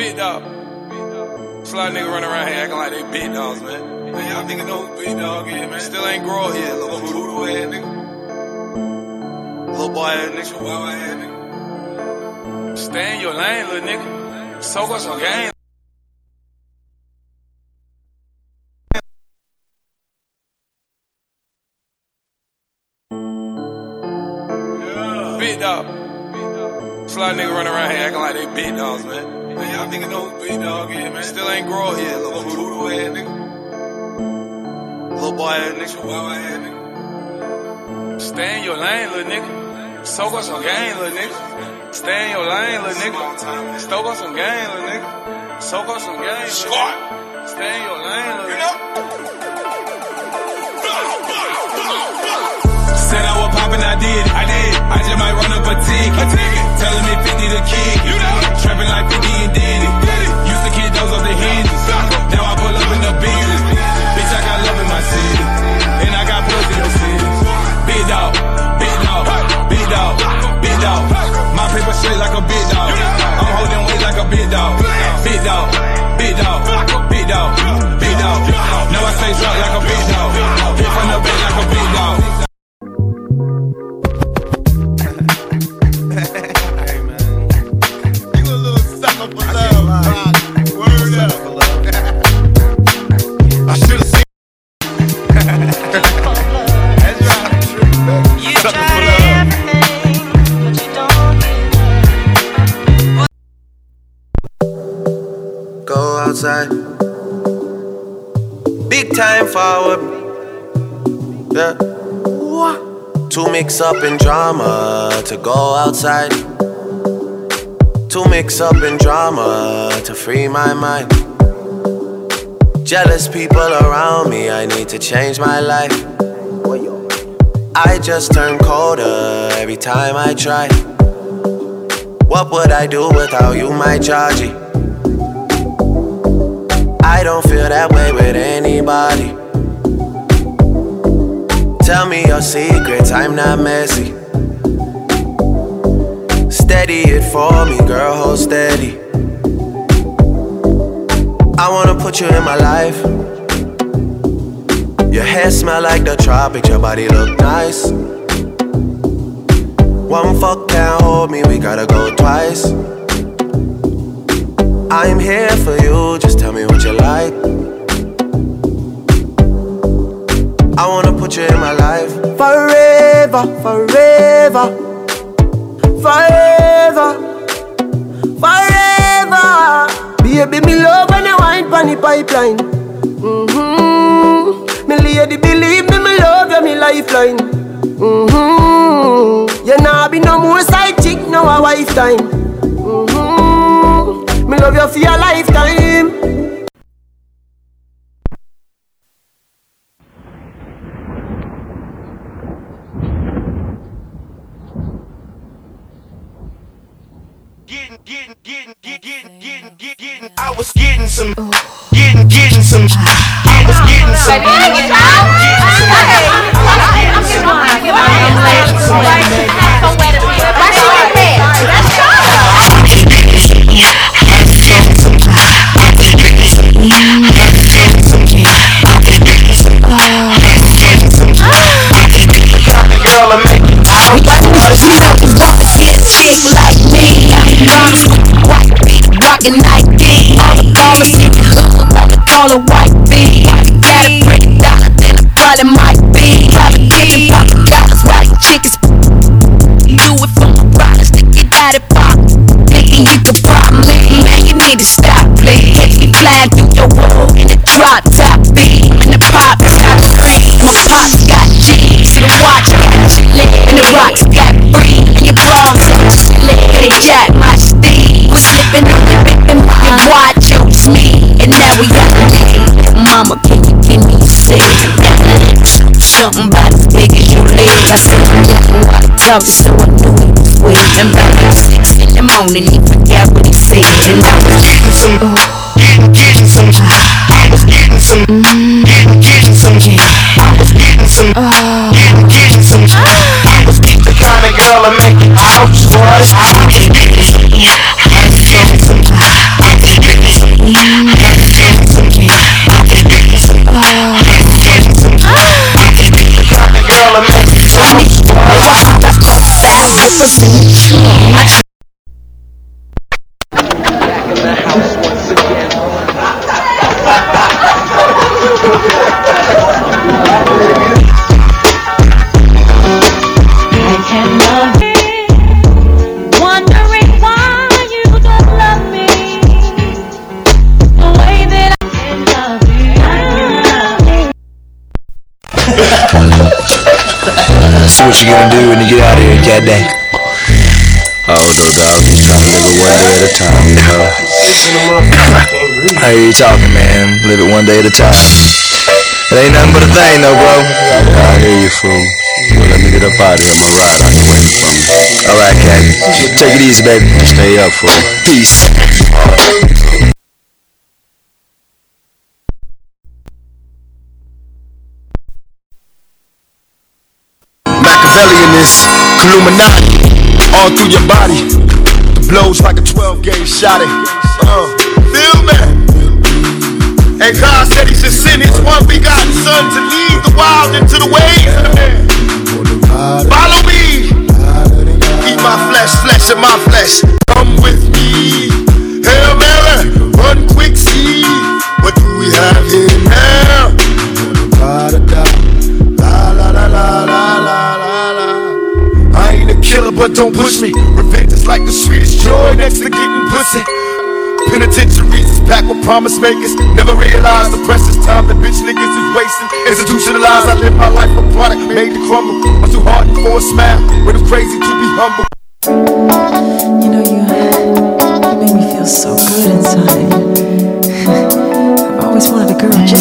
Big dog. Fly nigga running around here acting like they big dogs, man. Man, y'all nigga know who big dog is, man. Still ain't grow up yet, little voodoo ass nigga. Little boy ass nigga, chihuahua ass nigga. Stay in your lane, little nigga. Soak us some game. Big dog. Fly nigga running around here acting like they big dogs, man. Man, y'all nigga know who big dog is, man. Still ain't grow up yet, little voodoo ass nigga. Little boy ass nigga, chihuahua ass nigga. Stay in your lane, little nigga. Soak up some game, little nigga. Stay in your lane, little nigga. Stoke up some game, little nigga. Soak up some game. Squat. Stay in your lane, little nigga. Said I was poppin', I did. I did. I just might run a ticket. A ticket. Telling me 50 to kick. You know. Trapping like 50 and did it. Did it. Used to kid those off the hinges. Now I pull up in the business. Bitch, I got love in my city. And I got pussy in the city. Big dog. Big dog. Big dog. Big dog. My paper straight like a big dog. I'm holding weight like a big dog. Big dog. Big dog. Big dog. Big dog. Now I stay drunk like a big dog. Hit from the back like a big dog. Outside. Big time forward. Yeah. To mix up in drama, to go outside. To mix up in drama, to free my mind. Jealous people around me, I need to change my life. I just turn colder every time I try. What would I do without you, my Georgie? I don't feel that way with anybody. Tell me your secrets, I'm not messy. Steady it for me, girl, hold steady. I wanna put you in my life. Your hair smell like the tropics, your body look nice. One fuck can't hold me, we gotta go twice. I'm here for you, what you like. I wanna put you in my life. Forever, forever, forever, forever. Baby, me love when you wine pon the pipeline. Mm-hmm. Me lady, believe me, me love you, me lifeline. Mm-hmm. You nah be no more side chick, no a wife time. Mm-hmm. Me love you for your lifetime. Getting, getting, getting, getting, getting, getting, getting, getting. I was getting some, getting, getting some. I was getting some. Girl, call her white bee. Got a pretty dollar, then it probably might be. Probably kickin' poppin' dollars, right chickens. Do it for my brothers, stick it out of pop. Thinking you could pop talk, so I knew he was with. And about six in the morning, he forgot what he said, and I was getting some, getting, getting some. I was getting some, getting, getting some. I was getting some, getting, getting some. I was getting the kind of girl that make it out, boys. I was getting some, see what you're gonna do when you get out of here, cat day. Oh, no dog, just trying to live it one day at a time, you know. Hear you talking, man. Live it one day at a time. It ain't nothing but a thing, though, bro. I hear you, fool. Well, let me get up out of here. My ride like waiting for me. All right, cat. Take it easy, baby. Stay up, fool. Peace. Illuminati all through your body. The blows like a 12 gauge shot. Uh, feel me? And God said He should send His one begotten Son to lead the wild into the ways of the man. Follow me. Eat my flesh, flesh of my flesh. But don't push me. Repentance like the sweetest joy next to getting pussy. Penitentiaries is packed with promise makers. Never realized the precious time that bitch niggas is wasting. Institutionalized, I live my life a product made to crumble. I'm too hard for a smile, but I'm crazy to be humble. You know, you, you make me feel so good inside. I've always wanted a girl just